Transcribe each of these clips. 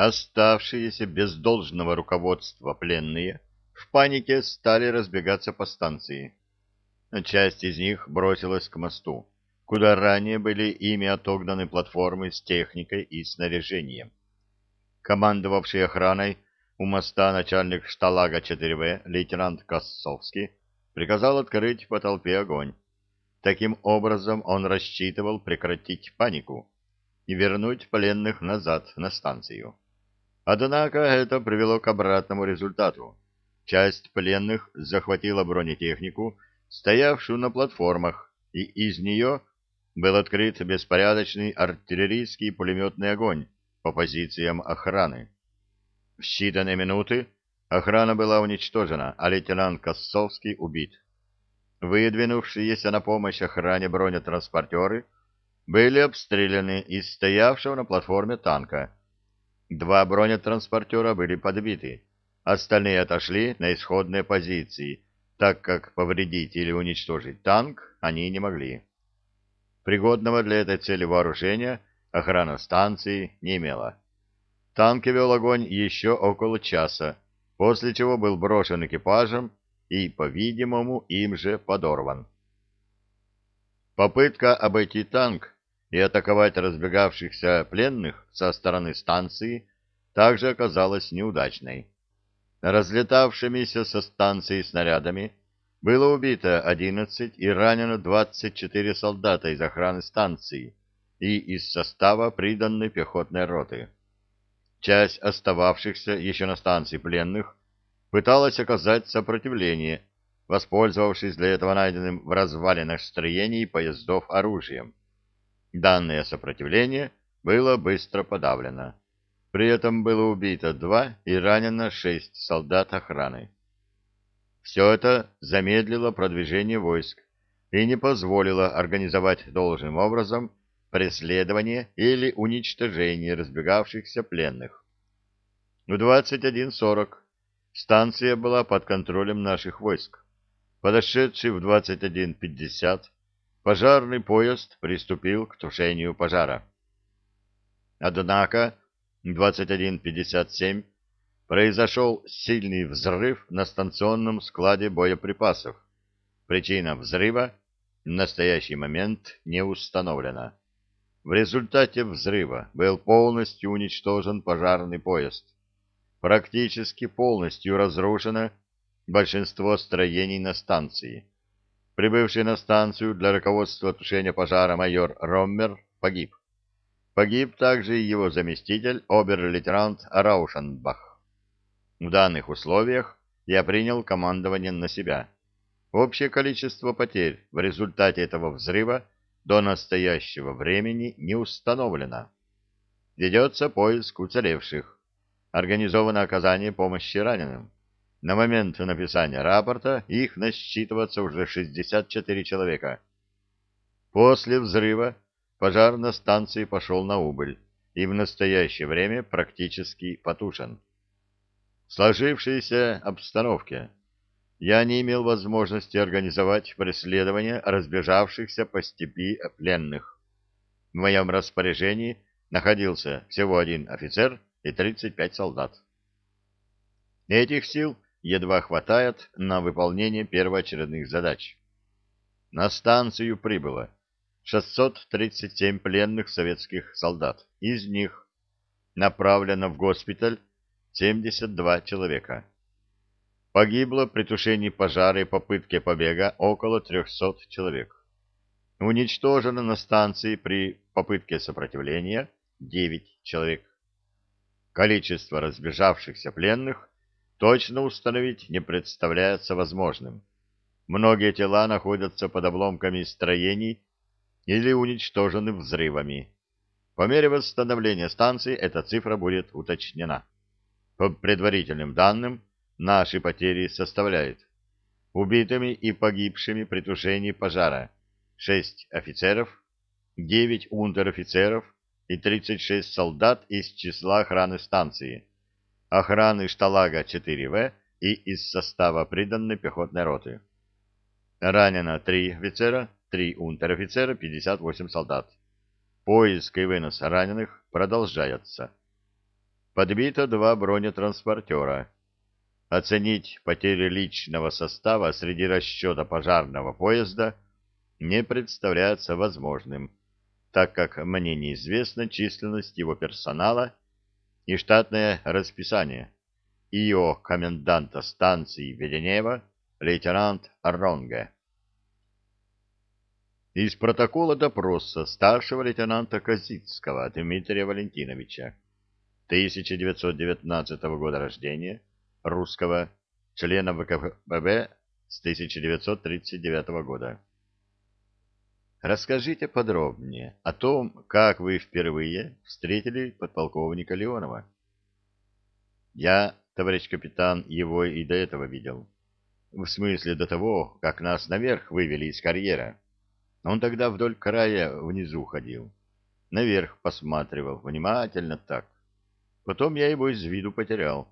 Оставшиеся без должного руководства пленные в панике стали разбегаться по станции. Часть из них бросилась к мосту, куда ранее были ими отогнаны платформы с техникой и снаряжением. Командовавший охраной у моста начальник шталага 4В лейтенант Косовский приказал открыть по толпе огонь. Таким образом он рассчитывал прекратить панику и вернуть пленных назад на станцию. Однако это привело к обратному результату. Часть пленных захватила бронетехнику, стоявшую на платформах, и из нее был открыт беспорядочный артиллерийский пулеметный огонь по позициям охраны. В считанные минуты охрана была уничтожена, а лейтенант Косовский убит. Выдвинувшиеся на помощь охране бронетранспортеры были обстреляны из стоявшего на платформе танка, Два бронетранспортера были подбиты, остальные отошли на исходные позиции, так как повредить или уничтожить танк они не могли. Пригодного для этой цели вооружения охрана станции не имела. Танк вел огонь еще около часа, после чего был брошен экипажем и, по-видимому, им же подорван. Попытка обойти танк и атаковать разбегавшихся пленных со стороны станции также оказалась неудачной. Разлетавшимися со станции снарядами было убито 11 и ранено 24 солдата из охраны станции и из состава приданной пехотной роты. Часть остававшихся еще на станции пленных пыталась оказать сопротивление, воспользовавшись для этого найденным в развалинах строений поездов оружием. Данное сопротивление было быстро подавлено. При этом было убито два и ранено шесть солдат охраны. Все это замедлило продвижение войск и не позволило организовать должным образом преследование или уничтожение разбегавшихся пленных. В 21.40 станция была под контролем наших войск. Подошедший в 21.50 пожарный поезд приступил к тушению пожара. Однако 21.57 произошел сильный взрыв на станционном складе боеприпасов. Причина взрыва в настоящий момент не установлена. В результате взрыва был полностью уничтожен пожарный поезд. Практически полностью разрушено большинство строений на станции. Прибывший на станцию для руководства тушения пожара майор Роммер погиб. Погиб также и его заместитель, обер-лейтенант Раушенбах. В данных условиях я принял командование на себя. Общее количество потерь в результате этого взрыва до настоящего времени не установлено. Ведется поиск уцелевших. Организовано оказание помощи раненым. На момент написания рапорта их насчитывается уже 64 человека. После взрыва пожар на станции пошел на убыль и в настоящее время практически потушен. В сложившейся обстановке я не имел возможности организовать преследование разбежавшихся по степи пленных. В моем распоряжении находился всего один офицер и 35 солдат. Этих сил едва хватает на выполнение первоочередных задач. На станцию прибыло 637 пленных советских солдат. Из них направлено в госпиталь 72 человека. Погибло при тушении пожара и попытке побега около 300 человек. Уничтожено на станции при попытке сопротивления 9 человек. Количество разбежавшихся пленных точно установить не представляется возможным. Многие тела находятся под обломками строений или уничтожены взрывами. По мере восстановления станции эта цифра будет уточнена. По предварительным данным, наши потери составляют убитыми и погибшими при тушении пожара 6 офицеров, 9 унтер-офицеров и 36 солдат из числа охраны станции, охраны шталага 4В и из состава приданной пехотной роты. Ранено 3 офицера, 3 унтер-офицера, 58 солдат. Поиск и вынос раненых продолжается. подбито два бронетранспортера. Оценить потери личного состава среди расчета пожарного поезда не представляется возможным, так как мне неизвестна численность его персонала и штатное расписание. ИО коменданта станции Веденева лейтенант Ронге. Из протокола допроса старшего лейтенанта Козицкого Дмитрия Валентиновича, 1919 года рождения, русского, члена ВКПБ с 1939 года. Расскажите подробнее о том, как вы впервые встретили подполковника Леонова. Я, товарищ капитан, его и до этого видел. В смысле до того, как нас наверх вывели из карьера. Он тогда вдоль края внизу ходил. Наверх посматривал, внимательно так. Потом я его из виду потерял.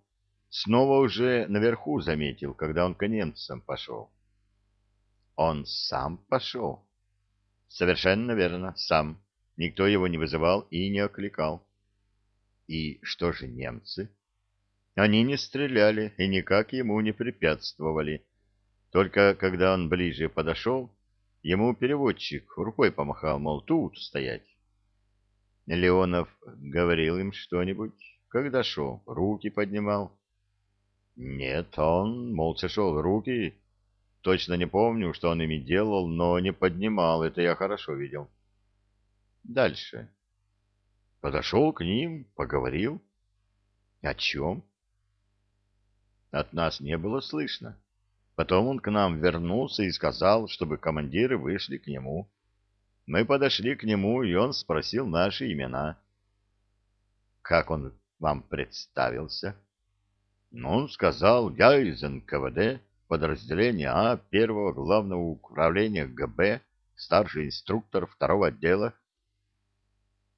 Снова уже наверху заметил, когда он к немцам пошел. Он сам пошел? Совершенно верно, сам. Никто его не вызывал и не окликал. И что же немцы? Они не стреляли и никак ему не препятствовали. Только когда он ближе подошел, ему переводчик рукой помахал, мол, тут стоять. Леонов говорил им что-нибудь, когда шел, руки поднимал. Нет, он молча шел, руки. Точно не помню, что он ими делал, но не поднимал, это я хорошо видел. Дальше. Подошел к ним, поговорил. О чем? От нас не было слышно. Потом он к нам вернулся и сказал, чтобы командиры вышли к нему. Мы подошли к нему, и он спросил наши имена. Как он вам представился? Ну, он сказал, я из НКВД, подразделения А, первого главного управления ГБ, старший инструктор второго отдела.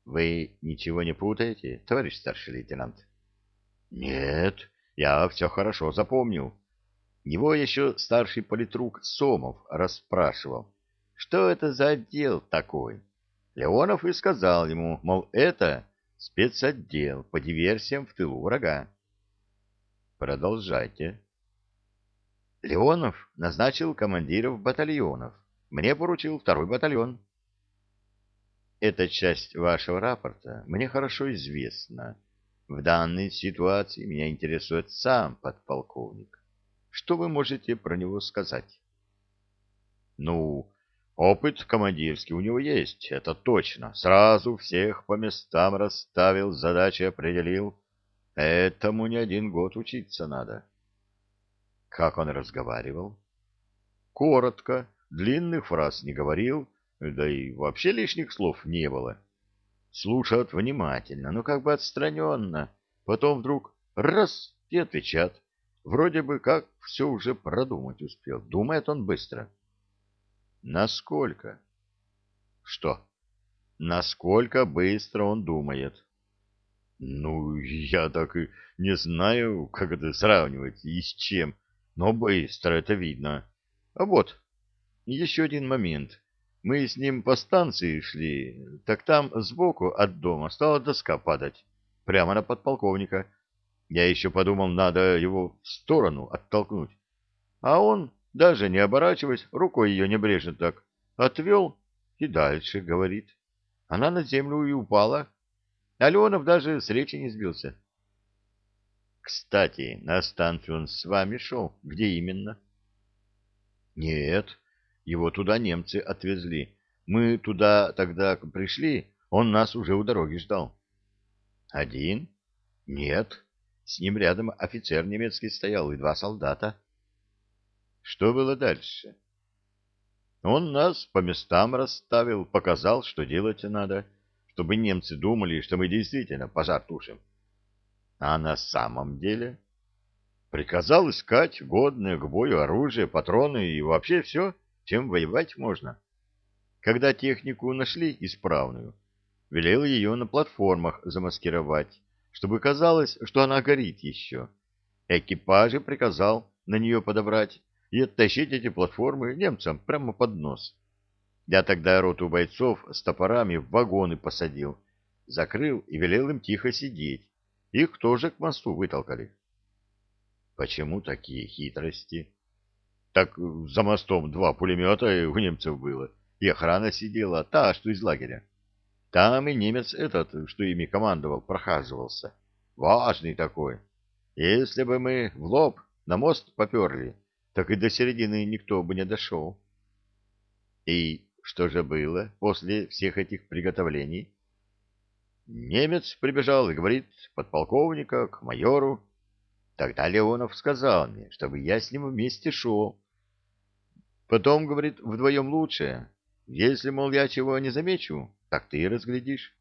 Вы ничего не путаете, товарищ старший лейтенант? Нет, я все хорошо запомнил. Его еще старший политрук Сомов расспрашивал, что это за отдел такой. Леонов и сказал ему, мол, это спецотдел по диверсиям в тылу врага. Продолжайте. Леонов назначил командиров батальонов. Мне поручил второй батальон. Эта часть вашего рапорта мне хорошо известна. В данной ситуации меня интересует сам подполковник. Что вы можете про него сказать? Ну, опыт командирский у него есть, это точно. Сразу всех по местам расставил, задачи определил. Этому не один год учиться надо. Как он разговаривал? Коротко, длинных фраз не говорил, да и вообще лишних слов не было. Слушают внимательно, но как бы отстраненно. Потом вдруг раз и отвечат. Вроде бы как все уже продумать успел. Думает он быстро. Насколько? Что? Насколько быстро он думает? Ну, я так и не знаю, как это сравнивать и с чем, но быстро это видно. А вот, еще один момент. Мы с ним по станции шли, так там сбоку от дома стала доска падать, прямо на подполковника. Я еще подумал, надо его в сторону оттолкнуть. А он, даже не оборачиваясь, рукой ее небрежно так отвел и дальше говорит. Она на землю и упала. А Леонов даже с речи не сбился. Кстати, на станцию он с вами шел. Где именно? Нет, его туда немцы отвезли. Мы туда тогда пришли, он нас уже у дороги ждал. Один? Нет. С ним рядом офицер немецкий стоял и два солдата. Что было дальше? Он нас по местам расставил, показал, что делать надо, чтобы немцы думали, что мы действительно пожар тушим. А на самом деле приказал искать годное к бою оружие, патроны и вообще все, чем воевать можно. Когда технику нашли исправную, велел ее на платформах замаскировать, чтобы казалось, что она горит еще. Экипажи приказал на нее подобрать и оттащить эти платформы немцам прямо под нос. Я тогда роту бойцов с топорами в вагоны посадил, закрыл и велел им тихо сидеть, их тоже к мосту вытолкали. Почему такие хитрости? Так за мостом два пулемета у немцев было, и охрана сидела, та, что из лагеря. Там и немец этот, что ими командовал, прохаживался. Важный такой. Если бы мы в лоб на мост поперли, так и до середины никто бы не дошел. И что же было после всех этих приготовлений? Немец прибежал и говорит подполковника к майору. Тогда Леонов сказал мне, чтобы я с ним вместе шел. Потом, говорит, вдвоем лучше. Если, мол, я чего не замечу, так ты и разглядишь.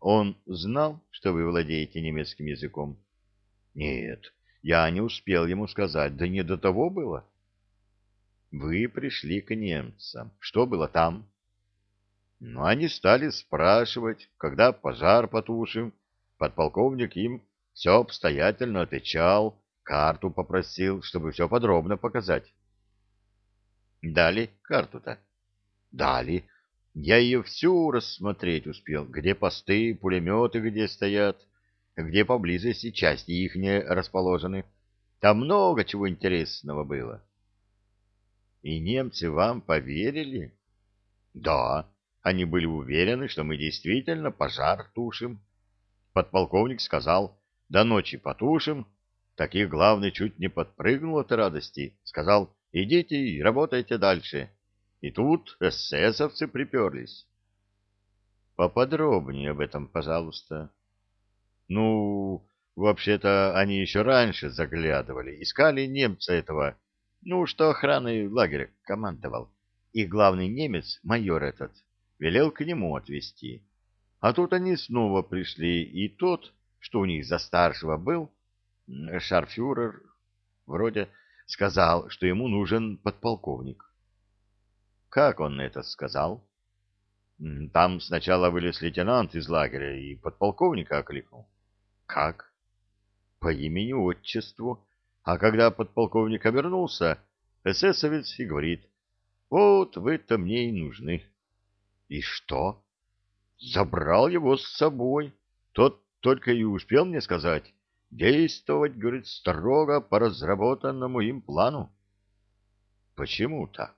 Он знал, что вы владеете немецким языком? Нет, я не успел ему сказать, да не до того было. Вы пришли к немцам. Что было там? Ну, они стали спрашивать, когда пожар потушим. Подполковник им все обстоятельно отвечал, карту попросил, чтобы все подробно показать. Дали карту-то? Дали. Я ее всю рассмотреть успел, где посты, пулеметы где стоят, где поблизости части их не расположены. Там много чего интересного было. И немцы вам поверили? Да, они были уверены, что мы действительно пожар тушим. Подполковник сказал, до ночи потушим. Таких главный чуть не подпрыгнул от радости. Сказал, идите и работайте дальше. И тут эсэсовцы приперлись. Поподробнее об этом, пожалуйста. Ну, вообще-то они еще раньше заглядывали, искали немца этого, ну, что охраной лагеря командовал. И главный немец, майор этот, велел к нему отвезти. А тут они снова пришли, и тот, что у них за старшего был, шарфюрер, вроде, сказал, что ему нужен подполковник. Как он это сказал? Там сначала вылез лейтенант из лагеря и подполковника окликнул. Как? По имени-отчеству. А когда подполковник обернулся, эсэсовец и говорит, вот вы-то мне и нужны. И что? Забрал его с собой. Тот только и успел мне сказать, действовать, говорит, строго по разработанному им плану. Почему так?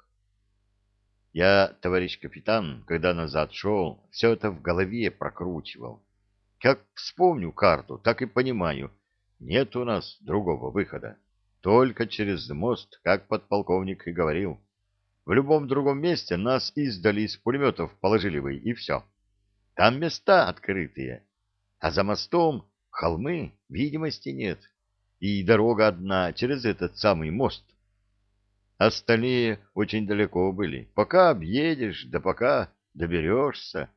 Я, товарищ капитан, когда назад шел, все это в голове прокручивал. Как вспомню карту, так и понимаю, нет у нас другого выхода. Только через мост, как подполковник и говорил. В любом другом месте нас издали из пулеметов положили бы, и все. Там места открытые, а за мостом холмы, видимости нет, и дорога одна через этот самый мост. Остальные очень далеко были. Пока объедешь, да пока доберешься.